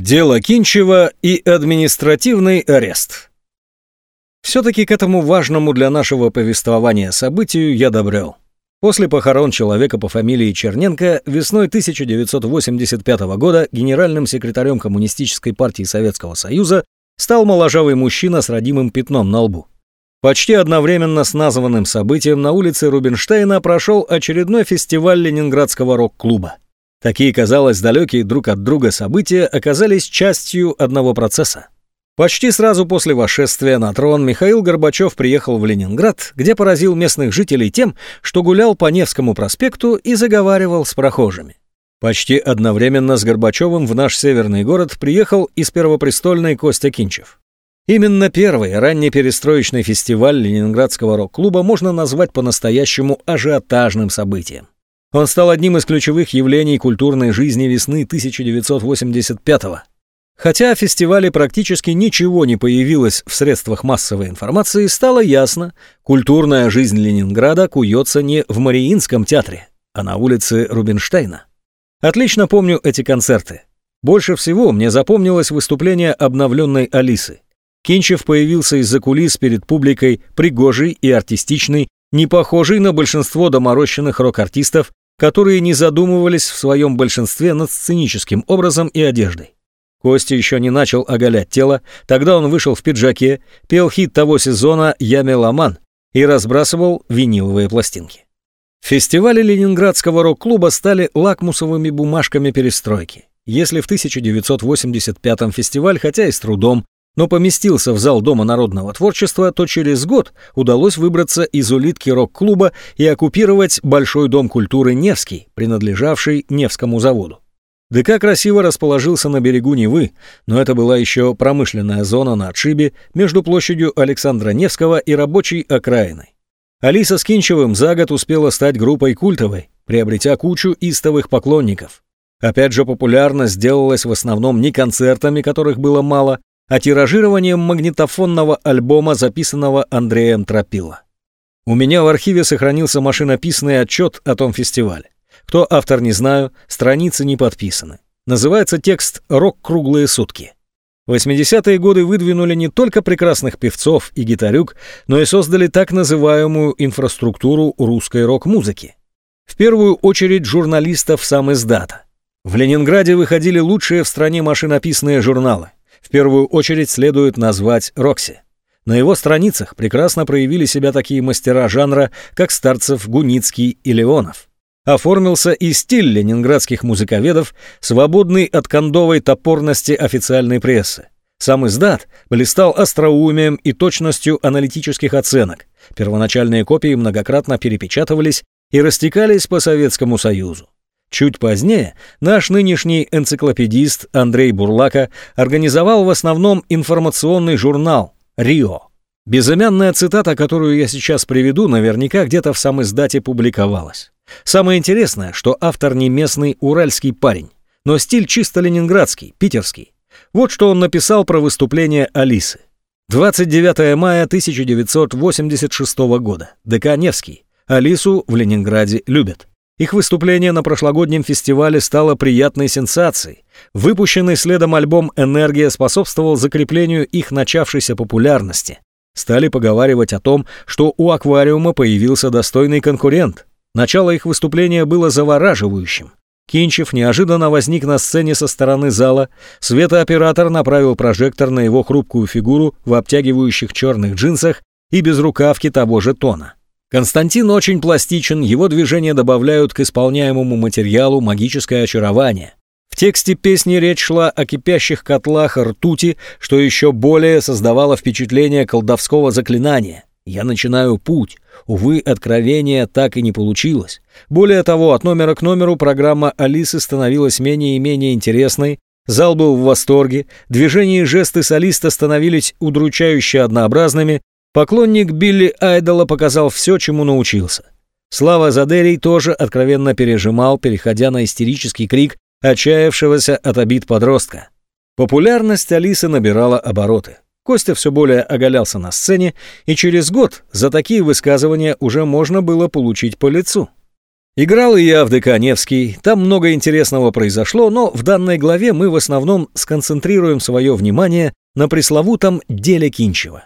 Дело Кинчева и административный арест. Все-таки к этому важному для нашего повествования событию я добрел. После похорон человека по фамилии Черненко весной 1985 года генеральным секретарем Коммунистической партии Советского Союза стал моложавый мужчина с родимым пятном на лбу. Почти одновременно с названным событием на улице Рубинштейна прошел очередной фестиваль Ленинградского рок-клуба. Такие, казалось, далекие друг от друга события оказались частью одного процесса. Почти сразу после восшествия на трон Михаил Горбачев приехал в Ленинград, где поразил местных жителей тем, что гулял по Невскому проспекту и заговаривал с прохожими. Почти одновременно с Горбачевым в наш северный город приехал из Первопрестольной Костя Кинчев. Именно первый раннеперестроечный фестиваль Ленинградского рок-клуба можно назвать по-настоящему ажиотажным событием. Он стал одним из ключевых явлений культурной жизни весны 1985 года. Хотя о фестивале практически ничего не появилось в средствах массовой информации, стало ясно, культурная жизнь Ленинграда куется не в Мариинском театре, а на улице Рубинштейна. Отлично помню эти концерты. Больше всего мне запомнилось выступление обновленной Алисы. Кинчев появился из-за кулис перед публикой, пригожий и артистичный, не похожий на большинство доморощенных рок-артистов, которые не задумывались в своем большинстве над сценическим образом и одеждой. Костя еще не начал оголять тело, тогда он вышел в пиджаке, пел хит того сезона «Я меломан» и разбрасывал виниловые пластинки. Фестивали Ленинградского рок-клуба стали лакмусовыми бумажками перестройки. Если в 1985-м фестиваль, хотя и с трудом, но поместился в зал Дома народного творчества, то через год удалось выбраться из улитки рок-клуба и оккупировать Большой дом культуры «Невский», принадлежавший Невскому заводу. ДК красиво расположился на берегу Невы, но это была еще промышленная зона на отшибе между площадью Александра Невского и рабочей окраиной. Алиса с за год успела стать группой культовой, приобретя кучу истовых поклонников. Опять же, популярность сделалась в основном не концертами, которых было мало, а тиражированием магнитофонного альбома, записанного Андреем Тропило. У меня в архиве сохранился машинописный отчет о том фестивале. Кто автор, не знаю, страницы не подписаны. Называется текст «Рок круглые сутки». 80-е годы выдвинули не только прекрасных певцов и гитарюк, но и создали так называемую инфраструктуру русской рок-музыки. В первую очередь журналистов сам издата. В Ленинграде выходили лучшие в стране машинописные журналы. В первую очередь следует назвать «Рокси». На его страницах прекрасно проявили себя такие мастера жанра, как Старцев, Гуницкий и Леонов оформился и стиль ленинградских музыковедов, свободный от кондовой топорности официальной прессы. Сам издат блистал остроумием и точностью аналитических оценок. Первоначальные копии многократно перепечатывались и растекались по Советскому Союзу. Чуть позднее наш нынешний энциклопедист Андрей Бурлака организовал в основном информационный журнал «Рио». Безымянная цитата, которую я сейчас приведу, наверняка где-то в самой издате публиковалась. Самое интересное, что автор не местный уральский парень, но стиль чисто ленинградский, питерский. Вот что он написал про выступление Алисы. 29 мая 1986 года. ДК «Невский». Алису в Ленинграде любят. Их выступление на прошлогоднем фестивале стало приятной сенсацией. Выпущенный следом альбом «Энергия» способствовал закреплению их начавшейся популярности. Стали поговаривать о том, что у «Аквариума» появился достойный конкурент. Начало их выступления было завораживающим. Кинчев неожиданно возник на сцене со стороны зала, светооператор направил прожектор на его хрупкую фигуру в обтягивающих черных джинсах и без рукавки того же тона. Константин очень пластичен, его движения добавляют к исполняемому материалу магическое очарование. В тексте песни речь шла о кипящих котлах ртути, что еще более создавало впечатление колдовского заклинания. Я начинаю путь. Увы, откровения так и не получилось. Более того, от номера к номеру программа Алисы становилась менее и менее интересной. Зал был в восторге, движения и жесты солиста становились удручающе однообразными. Поклонник Билли Айдола показал все, чему научился. Слава Задерий тоже откровенно пережимал, переходя на истерический крик отчаявшегося от обид подростка. Популярность Алисы набирала обороты. Костя все более оголялся на сцене, и через год за такие высказывания уже можно было получить по лицу. Играл и я в ДК «Невский», там много интересного произошло, но в данной главе мы в основном сконцентрируем свое внимание на пресловутом деле Кинчева.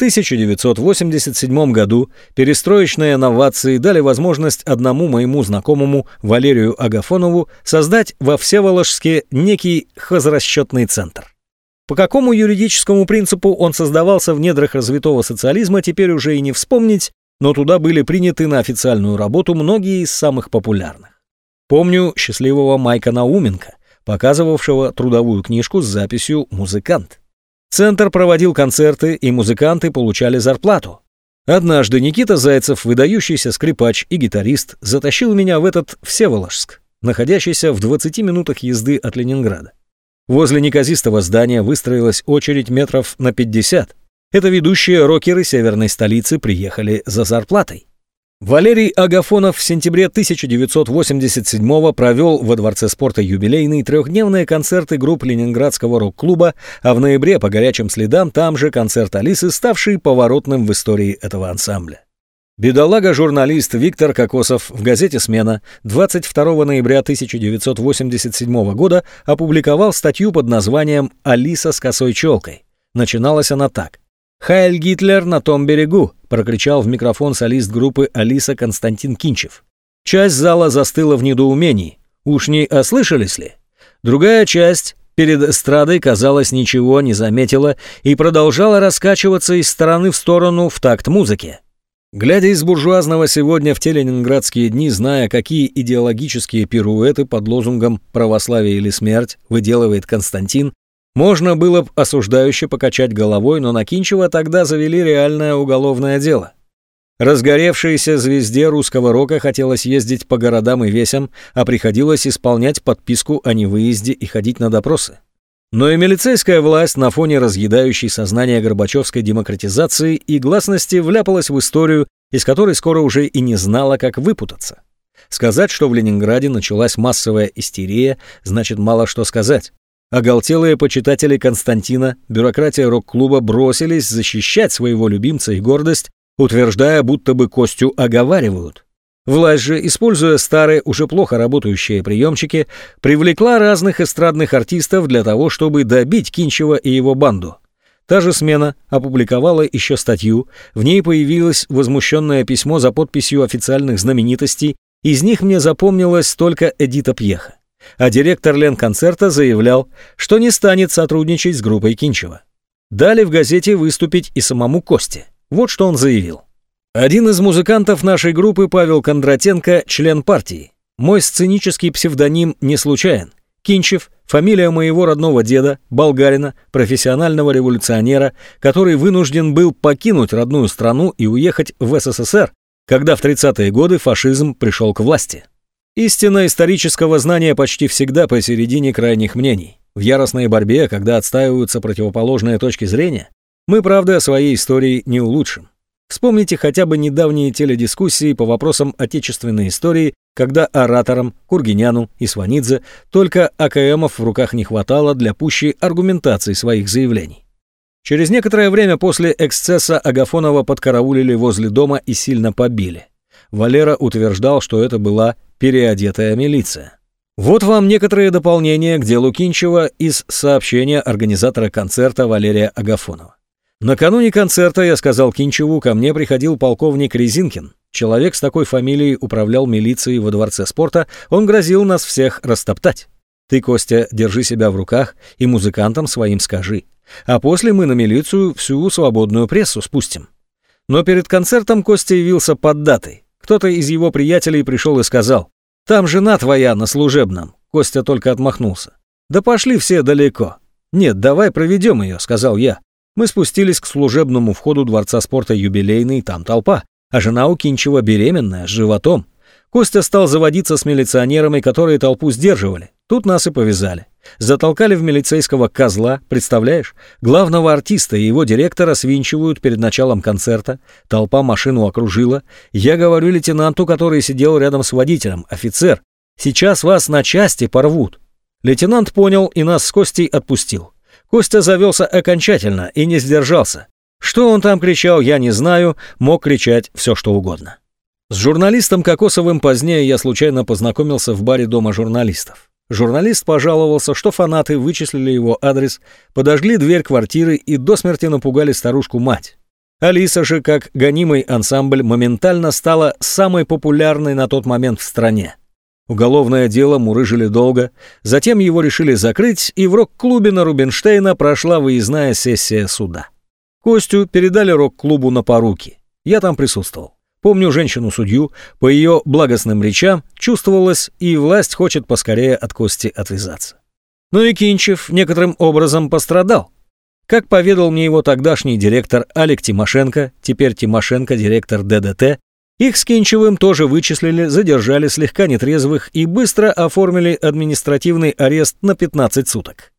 В 1987 году перестроечные новации дали возможность одному моему знакомому Валерию Агафонову создать во Всеволожске некий хозрасчетный центр. По какому юридическому принципу он создавался в недрах развитого социализма, теперь уже и не вспомнить, но туда были приняты на официальную работу многие из самых популярных. Помню счастливого Майка Науменко, показывавшего трудовую книжку с записью «Музыкант». Центр проводил концерты, и музыканты получали зарплату. Однажды Никита Зайцев, выдающийся скрипач и гитарист, затащил меня в этот Всеволожск, находящийся в 20 минутах езды от Ленинграда. Возле неказистого здания выстроилась очередь метров на 50, это ведущие рокеры северной столицы приехали за зарплатой. Валерий Агафонов в сентябре 1987 провел во Дворце спорта юбилейные трехдневные концерты групп Ленинградского рок-клуба, а в ноябре по горячим следам там же концерт Алисы, ставший поворотным в истории этого ансамбля. Бедолага-журналист Виктор Кокосов в газете «Смена» 22 ноября 1987 года опубликовал статью под названием «Алиса с косой челкой». Начиналась она так. «Хайль Гитлер на том берегу!» — прокричал в микрофон солист группы Алиса Константин Кинчев. Часть зала застыла в недоумении. Уж не ослышались ли? Другая часть перед эстрадой, казалось, ничего не заметила и продолжала раскачиваться из стороны в сторону в такт музыке. Глядя из буржуазного сегодня в те ленинградские дни, зная, какие идеологические пируэты под лозунгом «православие или смерть» выделывает Константин, можно было бы осуждающе покачать головой, но на Кинчева тогда завели реальное уголовное дело. Разгоревшейся звезде русского рока хотелось ездить по городам и весям, а приходилось исполнять подписку о невыезде и ходить на допросы. Но и милицейская власть на фоне разъедающей сознание горбачевской демократизации и гласности вляпалась в историю, из которой скоро уже и не знала, как выпутаться. Сказать, что в Ленинграде началась массовая истерия, значит мало что сказать. Оголтелые почитатели Константина, бюрократия рок-клуба бросились защищать своего любимца и гордость, утверждая, будто бы Костю оговаривают. Власть же, используя старые, уже плохо работающие приемчики, привлекла разных эстрадных артистов для того, чтобы добить Кинчева и его банду. Та же смена опубликовала еще статью, в ней появилось возмущенное письмо за подписью официальных знаменитостей, из них мне запомнилась только Эдита Пьеха а директор Ленконцерта заявлял, что не станет сотрудничать с группой Кинчева. Дали в газете выступить и самому Косте. Вот что он заявил. Один из музыкантов нашей группы, Павел Кондратенко, член партии. Мой сценический псевдоним не случайен. Кинчев – фамилия моего родного деда, болгарина, профессионального революционера, который вынужден был покинуть родную страну и уехать в СССР, когда в 30-е годы фашизм пришел к власти. Истина исторического знания почти всегда посередине крайних мнений. В яростной борьбе, когда отстаиваются противоположные точки зрения, мы, правда, своей истории не улучшим. Вспомните хотя бы недавние теледискуссии по вопросам отечественной истории, когда ораторам Кургиняну и Сванидзе только АКМов в руках не хватало для пущей аргументации своих заявлений. Через некоторое время после эксцесса Агафонова подкараулили возле дома и сильно побили. Валера утверждал, что это была переодетая милиция. Вот вам некоторые дополнения к делу Кинчева из сообщения организатора концерта Валерия Агафонова. Накануне концерта я сказал Кинчеву, ко мне приходил полковник Резинкин. Человек с такой фамилией управлял милицией во дворце спорта, он грозил нас всех растоптать. Ты, Костя, держи себя в руках и музыкантам своим скажи. А после мы на милицию всю свободную прессу спустим. Но перед концертом Костя явился под датой. Кто-то из его приятелей пришел и сказал, «Там жена твоя на служебном». Костя только отмахнулся. «Да пошли все далеко». «Нет, давай проведем ее», — сказал я. Мы спустились к служебному входу Дворца спорта юбилейный, там толпа, а жена у Кинчева беременная, с животом. Костя стал заводиться с милиционерами, которые толпу сдерживали. Тут нас и повязали. Затолкали в милицейского козла, представляешь? Главного артиста и его директора свинчивают перед началом концерта. Толпа машину окружила. Я говорю лейтенанту, который сидел рядом с водителем, офицер, сейчас вас на части порвут. Лейтенант понял и нас с Костей отпустил. Костя завелся окончательно и не сдержался. Что он там кричал, я не знаю, мог кричать все что угодно. С журналистом Кокосовым позднее я случайно познакомился в баре Дома журналистов. Журналист пожаловался, что фанаты вычислили его адрес, подожгли дверь квартиры и до смерти напугали старушку-мать. Алиса же, как гонимый ансамбль, моментально стала самой популярной на тот момент в стране. Уголовное дело мурыжили долго, затем его решили закрыть, и в рок-клубе на Рубинштейна прошла выездная сессия суда. Костю передали рок-клубу на поруки. Я там присутствовал. Помню женщину-судью, по ее благостным речам чувствовалось, и власть хочет поскорее от Кости отвязаться. Но и Кинчев некоторым образом пострадал. Как поведал мне его тогдашний директор Алек Тимошенко, теперь Тимошенко директор ДДТ, их с Кинчевым тоже вычислили, задержали слегка нетрезвых и быстро оформили административный арест на 15 суток.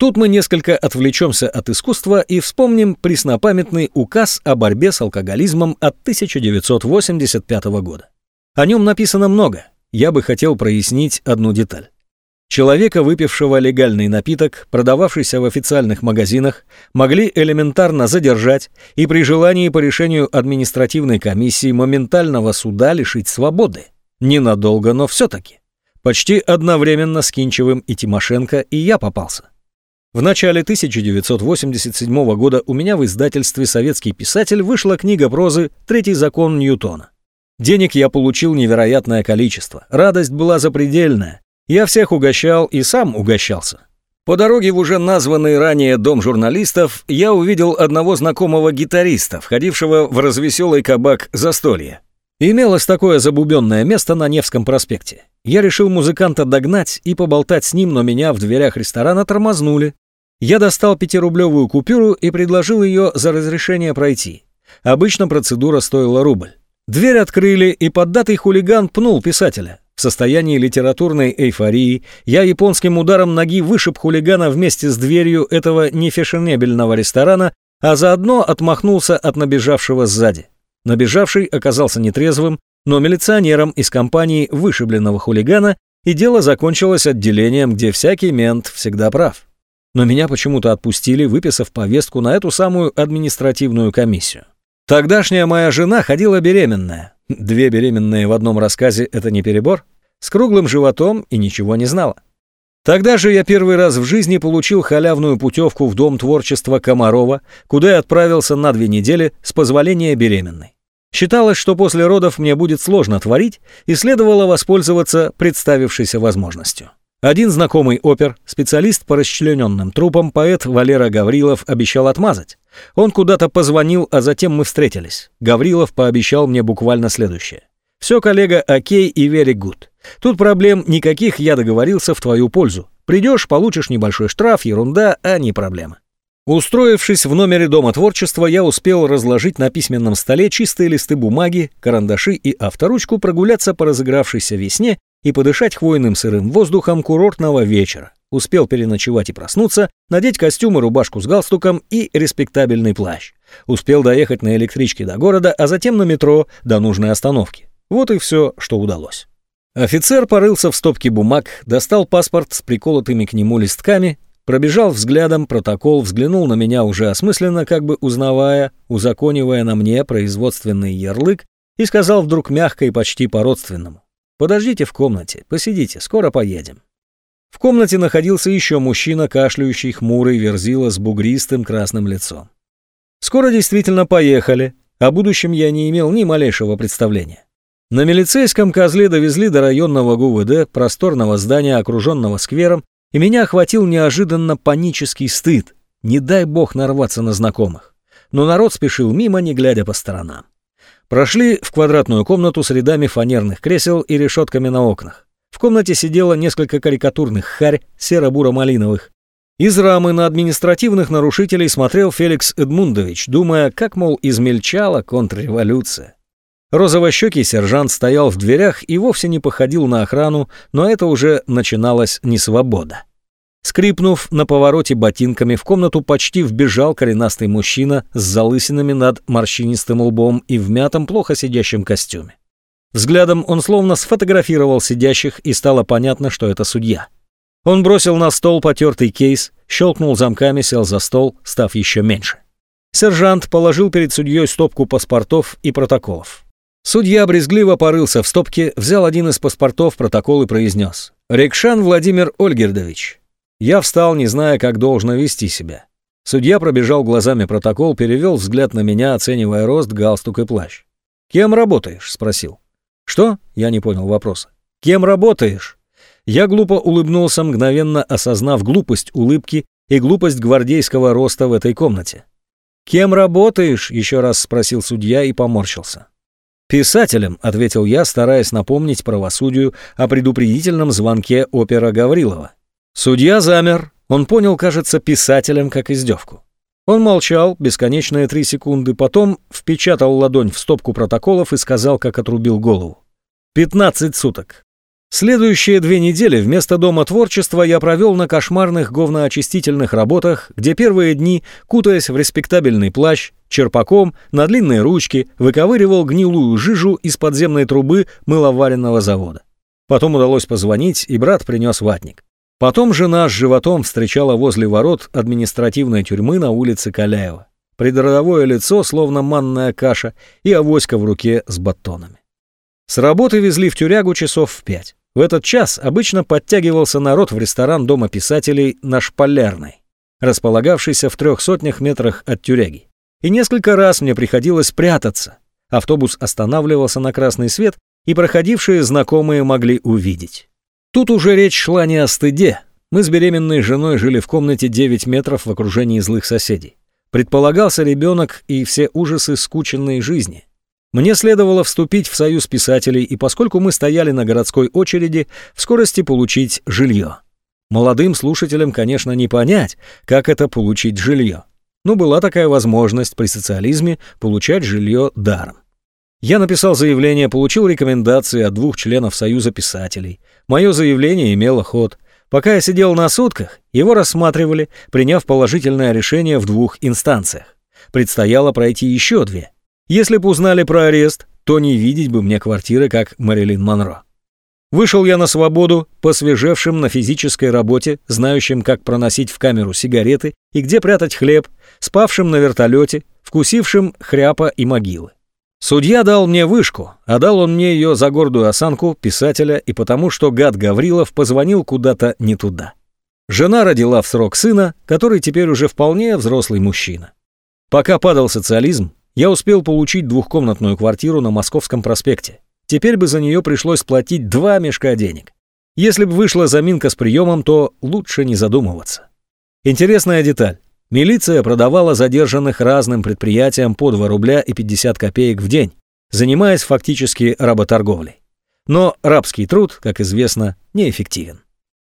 Тут мы несколько отвлечемся от искусства и вспомним преснопамятный указ о борьбе с алкоголизмом от 1985 года. О нем написано много, я бы хотел прояснить одну деталь. Человека, выпившего легальный напиток, продававшийся в официальных магазинах, могли элементарно задержать и при желании по решению административной комиссии моментального суда лишить свободы. Ненадолго, но все-таки. Почти одновременно с Кинчевым и Тимошенко и я попался. В начале 1987 года у меня в издательстве «Советский писатель» вышла книга прозы «Третий закон Ньютона». Денег я получил невероятное количество, радость была запредельная. Я всех угощал и сам угощался. По дороге в уже названный ранее дом журналистов я увидел одного знакомого гитариста, входившего в развеселый кабак «Застолье». Имелось такое забубенное место на Невском проспекте. Я решил музыканта догнать и поболтать с ним, но меня в дверях ресторана тормознули. Я достал пятирублевую купюру и предложил ее за разрешение пройти. Обычно процедура стоила рубль. Дверь открыли, и поддатый хулиган пнул писателя. В состоянии литературной эйфории я японским ударом ноги вышиб хулигана вместе с дверью этого нефешенебельного ресторана, а заодно отмахнулся от набежавшего сзади. Набежавший оказался нетрезвым, но милиционером из компании вышибленного хулигана, и дело закончилось отделением, где всякий мент всегда прав. Но меня почему-то отпустили, выписав повестку на эту самую административную комиссию. Тогдашняя моя жена ходила беременная. Две беременные в одном рассказе – это не перебор? С круглым животом и ничего не знала. Тогда же я первый раз в жизни получил халявную путевку в Дом творчества Комарова, куда я отправился на две недели с позволения беременной. Считалось, что после родов мне будет сложно творить, и следовало воспользоваться представившейся возможностью. Один знакомый опер, специалист по расчлененным трупам, поэт Валера Гаврилов обещал отмазать. Он куда-то позвонил, а затем мы встретились. Гаврилов пообещал мне буквально следующее. «Все, коллега, окей и very good. Тут проблем никаких, я договорился в твою пользу. Придешь, получишь небольшой штраф, ерунда, а не проблема». Устроившись в номере Дома творчества, я успел разложить на письменном столе чистые листы бумаги, карандаши и авторучку, прогуляться по разыгравшейся весне и подышать хвойным сырым воздухом курортного вечера. Успел переночевать и проснуться, надеть костюм и рубашку с галстуком и респектабельный плащ. Успел доехать на электричке до города, а затем на метро до нужной остановки. Вот и все, что удалось. Офицер порылся в стопке бумаг, достал паспорт с приколотыми к нему листками, Пробежал взглядом протокол, взглянул на меня уже осмысленно, как бы узнавая, узаконивая на мне производственный ярлык, и сказал вдруг мягко и почти по-родственному. «Подождите в комнате, посидите, скоро поедем». В комнате находился еще мужчина, кашляющий, хмурый, верзила с бугристым красным лицом. Скоро действительно поехали, о будущем я не имел ни малейшего представления. На милицейском козле довезли до районного ГУВД, просторного здания, окруженного сквером, и меня охватил неожиданно панический стыд. Не дай бог нарваться на знакомых. Но народ спешил мимо, не глядя по сторонам. Прошли в квадратную комнату с рядами фанерных кресел и решетками на окнах. В комнате сидело несколько карикатурных харь серо-буро-малиновых. Из рамы на административных нарушителей смотрел Феликс Эдмундович, думая, как, мол, измельчала контрреволюция. Розовощекий сержант стоял в дверях и вовсе не походил на охрану, но это уже начиналась несвобода. Скрипнув на повороте ботинками, в комнату почти вбежал коренастый мужчина с залысинами над морщинистым лбом и в мятом, плохо сидящем костюме. Взглядом он словно сфотографировал сидящих, и стало понятно, что это судья. Он бросил на стол потертый кейс, щелкнул замками, сел за стол, став еще меньше. Сержант положил перед судьей стопку паспортов и протоколов. Судья брезгливо порылся в стопке, взял один из паспортов, протокол и произнес. «Рекшан Владимир Ольгердович». Я встал, не зная, как должно вести себя. Судья пробежал глазами протокол, перевел взгляд на меня, оценивая рост, галстук и плащ. «Кем работаешь?» — спросил. «Что?» — я не понял вопроса. «Кем работаешь?» Я глупо улыбнулся, мгновенно осознав глупость улыбки и глупость гвардейского роста в этой комнате. «Кем работаешь?» — еще раз спросил судья и поморщился. «Писателем», — ответил я, стараясь напомнить правосудию о предупредительном звонке опера Гаврилова. Судья замер. Он понял, кажется, писателем как издевку. Он молчал бесконечные три секунды, потом впечатал ладонь в стопку протоколов и сказал, как отрубил голову. «Пятнадцать суток. Следующие две недели вместо Дома творчества я провел на кошмарных говноочистительных работах, где первые дни, кутаясь в респектабельный плащ, черпаком на длинные ручки выковыривал гнилую жижу из подземной трубы мыловаренного завода. Потом удалось позвонить, и брат принес ватник. Потом жена с животом встречала возле ворот административной тюрьмы на улице Каляева. Предродовое лицо, словно манная каша, и авоська в руке с батонами. С работы везли в тюрягу часов в пять. В этот час обычно подтягивался народ в ресторан Дома писателей на Шпалерной, располагавшийся в трех сотнях метрах от тюряги. И несколько раз мне приходилось прятаться. Автобус останавливался на красный свет, и проходившие знакомые могли увидеть. Тут уже речь шла не о стыде. Мы с беременной женой жили в комнате 9 метров в окружении злых соседей. Предполагался ребенок и все ужасы скученной жизни. Мне следовало вступить в союз писателей, и поскольку мы стояли на городской очереди, в скорости получить жилье. Молодым слушателям, конечно, не понять, как это получить жилье. Но была такая возможность при социализме получать жилье даром. Я написал заявление, получил рекомендации от двух членов Союза писателей. Мое заявление имело ход. Пока я сидел на сутках, его рассматривали, приняв положительное решение в двух инстанциях. Предстояло пройти еще две – если бы узнали про арест, то не видеть бы мне квартиры, как Мэрилин Монро. Вышел я на свободу, посвежевшим на физической работе, знающим, как проносить в камеру сигареты и где прятать хлеб, спавшим на вертолете, вкусившим хряпа и могилы. Судья дал мне вышку, а дал он мне ее за гордую осанку писателя и потому, что гад Гаврилов позвонил куда-то не туда. Жена родила в срок сына, который теперь уже вполне взрослый мужчина. Пока падал социализм, я успел получить двухкомнатную квартиру на Московском проспекте. Теперь бы за нее пришлось платить два мешка денег. Если бы вышла заминка с приемом, то лучше не задумываться. Интересная деталь. Милиция продавала задержанных разным предприятиям по 2 рубля и 50 копеек в день, занимаясь фактически работорговлей. Но рабский труд, как известно, неэффективен.